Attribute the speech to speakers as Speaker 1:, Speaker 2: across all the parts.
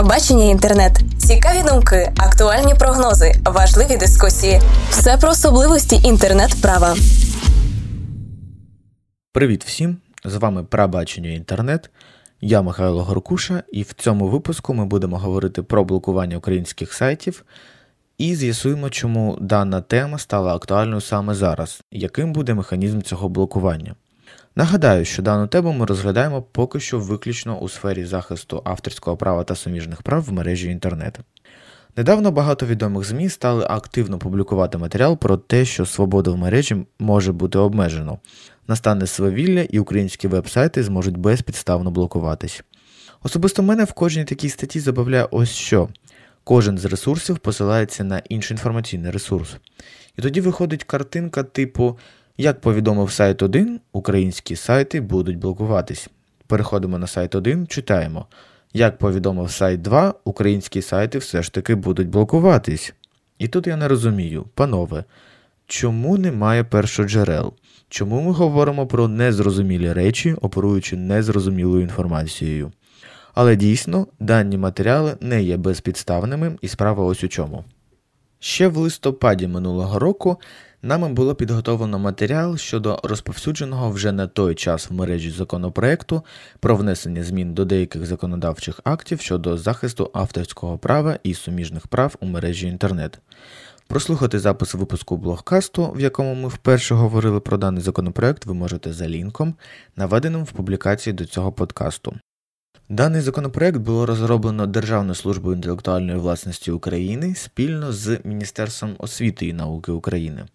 Speaker 1: Правбачення інтернет, цікаві думки, актуальні прогнози, важливі дискусії. Все про особливості інтернет-права.
Speaker 2: Привіт всім! З вами Прабачення інтернет. Я Михайло Горкуша, і в цьому випуску ми будемо говорити про блокування українських сайтів і з'ясуємо, чому дана тема стала актуальною саме зараз, яким буде механізм цього блокування. Нагадаю, що дану тему ми розглядаємо поки що виключно у сфері захисту авторського права та суміжних прав в мережі інтернет. Недавно багато відомих ЗМІ стали активно публікувати матеріал про те, що свобода в мережі може бути обмежено. Настане свавілля і українські веб-сайти зможуть безпідставно блокуватись. Особисто мене в кожній такій статті забавляє ось що. Кожен з ресурсів посилається на інший інформаційний ресурс. І тоді виходить картинка типу як повідомив сайт 1, українські сайти будуть блокуватись. Переходимо на сайт 1, читаємо. Як повідомив сайт 2, українські сайти все ж таки будуть блокуватись. І тут я не розумію, панове, чому немає першоджерел? Чому ми говоримо про незрозумілі речі, оперуючи незрозумілою інформацією? Але дійсно, дані матеріали не є безпідставними, і справа ось у чому. Ще в листопаді минулого року Нами було підготовлено матеріал щодо розповсюдженого вже на той час в мережі законопроекту про внесення змін до деяких законодавчих актів щодо захисту авторського права і суміжних прав у мережі інтернет. Прослухати запис випуску блогкасту, в якому ми вперше говорили про даний законопроект, ви можете за лінком, наведеним в публікації до цього подкасту. Даний законопроект було розроблено Державною службою інтелектуальної власності України спільно з Міністерством освіти і науки України.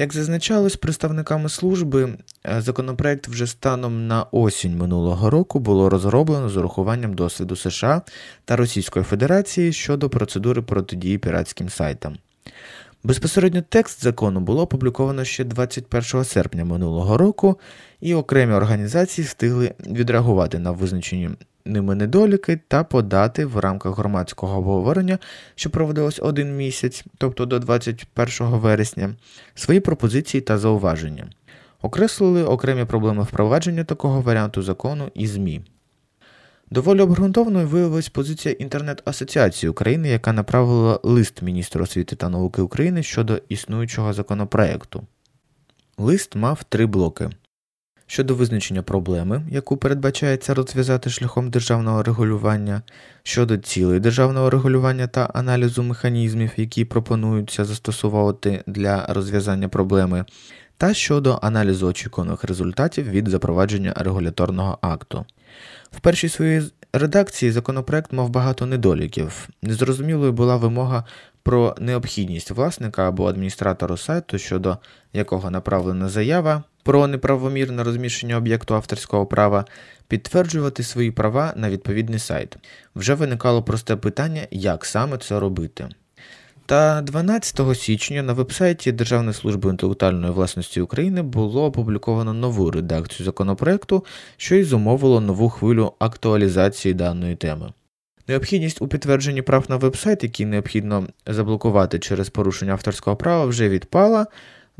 Speaker 2: Як зазначалось представниками служби, е, законопроект вже станом на осінь минулого року було розроблено з урахуванням досвіду США та Російської Федерації щодо процедури протидії піратським сайтам. Безпосередньо текст закону було опубліковано ще 21 серпня минулого року, і окремі організації встигли відреагувати на визначені ними недоліки та подати в рамках громадського обговорення, що проводилось один місяць, тобто до 21 вересня, свої пропозиції та зауваження. Окреслили окремі проблеми впровадження такого варіанту закону і ЗМІ. Доволі обґрунтованою виявилась позиція інтернет-асоціації України, яка направила лист міністру освіти та науки України щодо існуючого законопроекту. Лист мав три блоки щодо визначення проблеми, яку передбачається розв'язати шляхом державного регулювання, щодо цілей державного регулювання та аналізу механізмів, які пропонуються застосовувати для розв'язання проблеми, та щодо аналізу очікуваних результатів від запровадження регуляторного акту. В першій своїй редакції законопроект мав багато недоліків. Незрозумілою була вимога про необхідність власника або адміністратора сайту, щодо якого направлена заява про неправомірне розміщення об'єкту авторського права, підтверджувати свої права на відповідний сайт. Вже виникало просте питання, як саме це робити. Та 12 січня на вебсайті Державної служби інтелектуальної власності України було опубліковано нову редакцію законопроекту, що й зумовило нову хвилю актуалізації даної теми. Необхідність у підтвердженні прав на вебсайт, який необхідно заблокувати через порушення авторського права, вже відпала.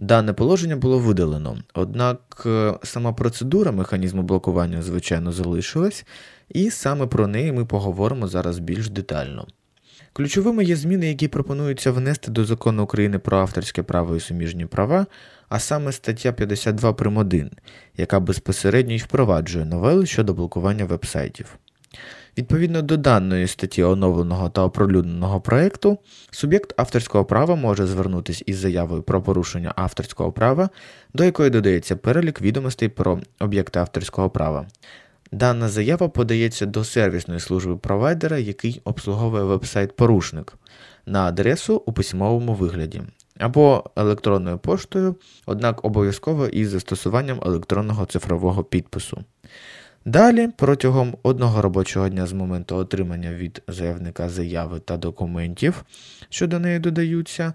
Speaker 2: Дане положення було видалено, однак е, сама процедура механізму блокування, звичайно, залишилась, і саме про неї ми поговоримо зараз більш детально. Ключовими є зміни, які пропонуються внести до закону України про авторське право і суміжні права, а саме стаття 52 прим. 1, яка безпосередньо й впроваджує новели щодо блокування вебсайтів. Відповідно до даної статті оновленого та оприлюдненого проєкту, суб'єкт авторського права може звернутися із заявою про порушення авторського права, до якої додається перелік відомостей про об'єкти авторського права. Дана заява подається до сервісної служби провайдера, який обслуговує веб-сайт-порушник на адресу у письмовому вигляді або електронною поштою, однак обов'язково із застосуванням електронного цифрового підпису. Далі, протягом одного робочого дня з моменту отримання від заявника заяви та документів, що до неї додаються,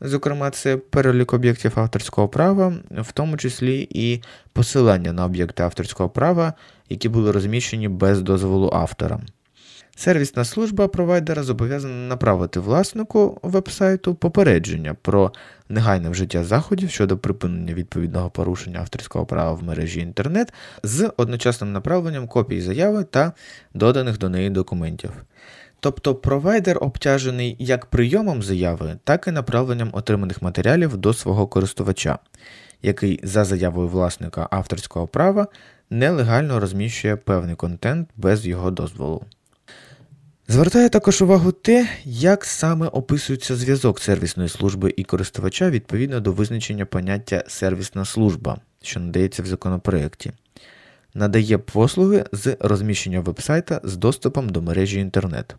Speaker 2: зокрема, це перелік об'єктів авторського права, в тому числі і посилання на об'єкти авторського права, які були розміщені без дозволу автора. Сервісна служба провайдера зобов'язана направити власнику вебсайту попередження про негайне вжиття заходів щодо припинення відповідного порушення авторського права в мережі інтернет з одночасним направленням копій заяви та доданих до неї документів. Тобто провайдер обтяжений як прийомом заяви, так і направленням отриманих матеріалів до свого користувача, який за заявою власника авторського права нелегально розміщує певний контент без його дозволу. Звертає також увагу те, як саме описується зв'язок сервісної служби і користувача відповідно до визначення поняття сервісна служба, що надається в законопроєкті. Надає послуги з розміщення вебсайта з доступом до мережі інтернет.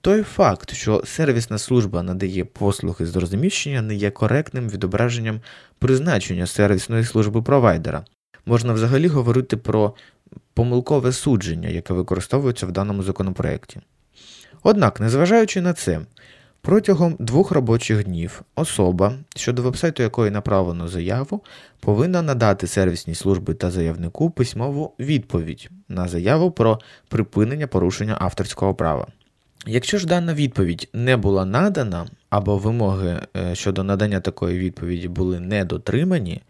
Speaker 2: Той факт, що сервісна служба надає послуги з розміщення, не є коректним відображенням призначення сервісної служби провайдера. Можна взагалі говорити про помилкове судження, яке використовується в даному законопроєкті. Однак, незважаючи на це, протягом двох робочих днів особа, щодо вебсайту якої направлено заяву, повинна надати сервісній службі та заявнику письмову відповідь на заяву про припинення порушення авторського права. Якщо ж дана відповідь не була надана, або вимоги е, щодо надання такої відповіді були не дотримані,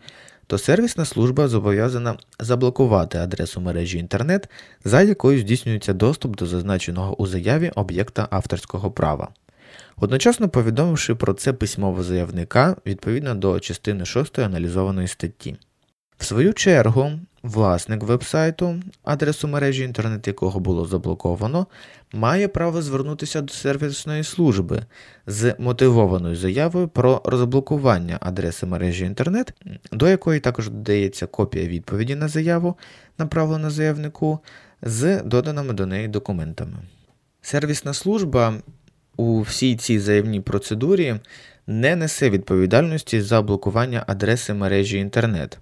Speaker 2: то сервісна служба зобов'язана заблокувати адресу мережі інтернет, за якою здійснюється доступ до зазначеного у заяві об'єкта авторського права. Одночасно повідомивши про це письмово заявника відповідно до частини 6 аналізованої статті. В свою чергу, власник вебсайту, адресу мережі інтернет якого було заблоковано, має право звернутися до сервісної служби з мотивованою заявою про розблокування адреси мережі інтернет, до якої також додається копія відповіді на заяву, направлену заявнику, з доданими до неї документами. Сервісна служба у всій цій заявній процедурі не несе відповідальності за блокування адреси мережі інтернет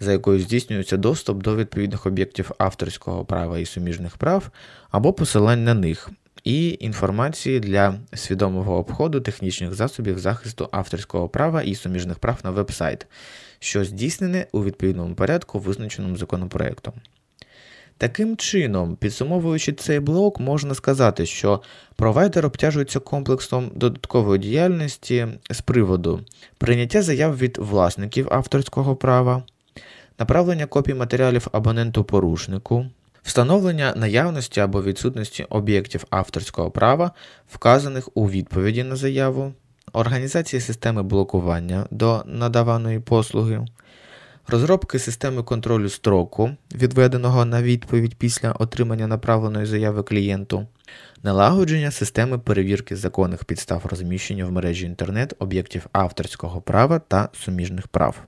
Speaker 2: за якою здійснюється доступ до відповідних об'єктів авторського права і суміжних прав або посилань на них, і інформації для свідомого обходу технічних засобів захисту авторського права і суміжних прав на веб-сайт, що здійснене у відповідному порядку, визначеному законопроектом. Таким чином, підсумовуючи цей блок, можна сказати, що провайдер обтяжується комплексом додаткової діяльності з приводу прийняття заяв від власників авторського права, направлення копій матеріалів абоненту-порушнику, встановлення наявності або відсутності об'єктів авторського права, вказаних у відповіді на заяву, організації системи блокування до надаваної послуги, розробки системи контролю строку, відведеного на відповідь після отримання направленої заяви клієнту, налагодження системи перевірки законних підстав розміщення в мережі інтернет об'єктів авторського права та суміжних прав.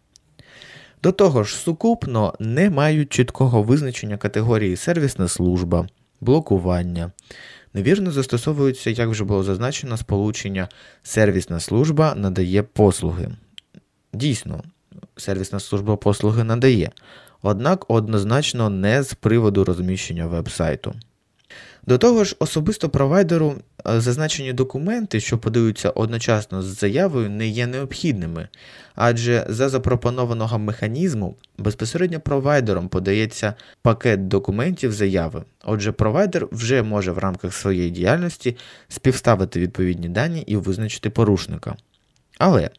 Speaker 2: До того ж, сукупно не мають чіткого визначення категорії сервісна служба, блокування. Невірно застосовуються, як вже було зазначено, сполучення сервісна служба надає послуги. Дійсно, сервісна служба послуги надає, однак однозначно не з приводу розміщення веб-сайту. До того ж, особисто провайдеру е, зазначені документи, що подаються одночасно з заявою, не є необхідними, адже за запропонованого механізму безпосередньо провайдером подається пакет документів заяви. Отже, провайдер вже може в рамках своєї діяльності співставити відповідні дані і визначити порушника. Але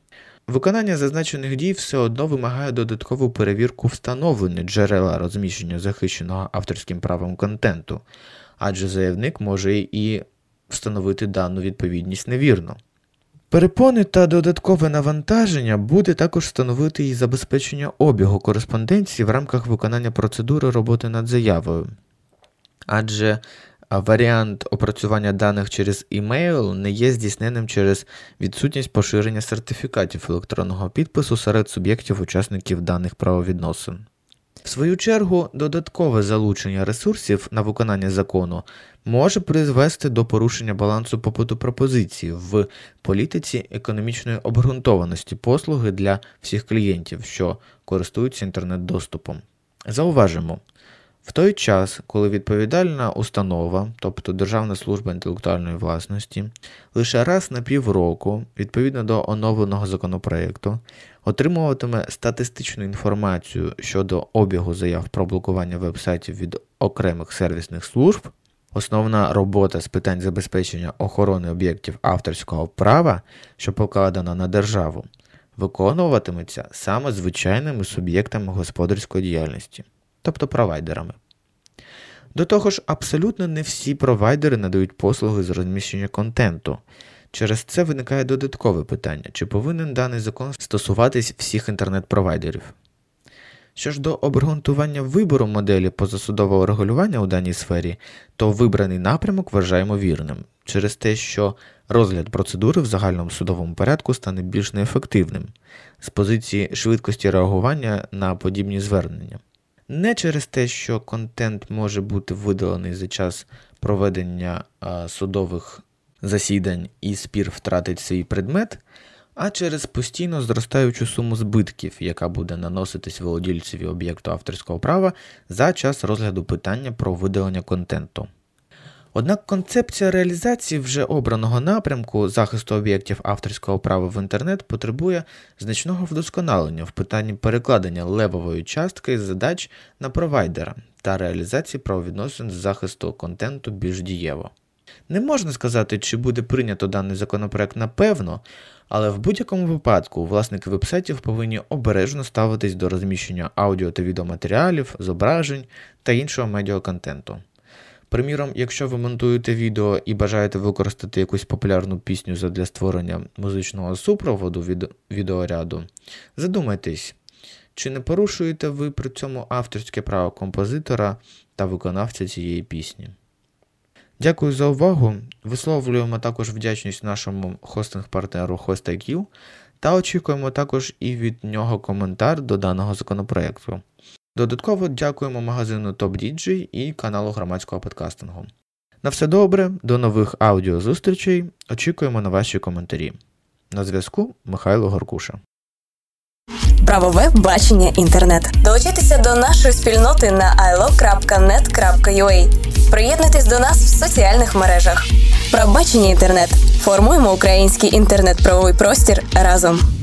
Speaker 2: виконання зазначених дій все одно вимагає додаткову перевірку встановлення джерела розміщення захищеного авторським правом контенту адже заявник може і встановити дану відповідність невірно. Перепони та додаткове навантаження буде також встановити і забезпечення обігу кореспонденції в рамках виконання процедури роботи над заявою. Адже варіант опрацювання даних через імейл не є здійсненим через відсутність поширення сертифікатів електронного підпису серед суб'єктів учасників даних правовідносин. В свою чергу, додаткове залучення ресурсів на виконання закону може призвести до порушення балансу попиту пропозиції в політиці економічної обґрунтованості послуги для всіх клієнтів, що користуються інтернет-доступом. Зауважимо, в той час, коли відповідальна установа, тобто Державна служба інтелектуальної власності, лише раз на півроку, відповідно до оновленого законопроекту, отримуватиме статистичну інформацію щодо обігу заяв про блокування вебсайтів від окремих сервісних служб, основна робота з питань забезпечення охорони об'єктів авторського права, що покладена на державу, виконуватиметься саме звичайними суб'єктами господарської діяльності тобто провайдерами. До того ж, абсолютно не всі провайдери надають послуги з розміщення контенту. Через це виникає додаткове питання, чи повинен даний закон стосуватись всіх інтернет-провайдерів. Що ж до обґрунтування вибору моделі позасудового регулювання у даній сфері, то вибраний напрямок вважаємо вірним, через те, що розгляд процедури в загальному судовому порядку стане більш неефективним з позиції швидкості реагування на подібні звернення. Не через те, що контент може бути видалений за час проведення судових засідань і спір втратить свій предмет, а через постійно зростаючу суму збитків, яка буде наноситись володільцеві об'єкту авторського права за час розгляду питання про видалення контенту. Однак концепція реалізації вже обраного напрямку захисту об'єктів авторського права в інтернет потребує значного вдосконалення в питанні перекладення левової частки задач на провайдера та реалізації правовідносин з захисту контенту більш дієво. Не можна сказати, чи буде прийнято даний законопроект напевно, але в будь-якому випадку власники вебсайтів повинні обережно ставитись до розміщення аудіо та відеоматеріалів, зображень та іншого медіаконтенту. Приміром, якщо ви монтуєте відео і бажаєте використати якусь популярну пісню для створення музичного супроводу від відеоряду, задумайтесь, чи не порушуєте ви при цьому авторське право композитора та виконавця цієї пісні. Дякую за увагу. Висловлюємо також вдячність нашому хостинг-партнеру HostIQ та очікуємо також і від нього коментар до даного законопроекту. Додатково дякуємо магазину TopDJ і каналу громадського подкастингу. На все добре, до нових аудіозустрічей. Очікуємо на ваші коментарі. На зв'язку Михайло Горкуша.
Speaker 1: Правове бачення інтернет. Долучайтеся до нашої спільноти на ilo.net.ua. Приєднуйтесь до нас в соціальних мережах. Правбачення інтернет. Формуємо український інтернет-правовий простір разом.